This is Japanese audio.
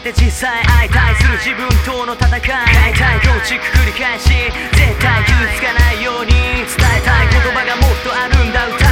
なんて実際相対する自分との戦い。大体構築繰り返し絶対傷つかないように。伝えたい言葉がもっとあるんだ。歌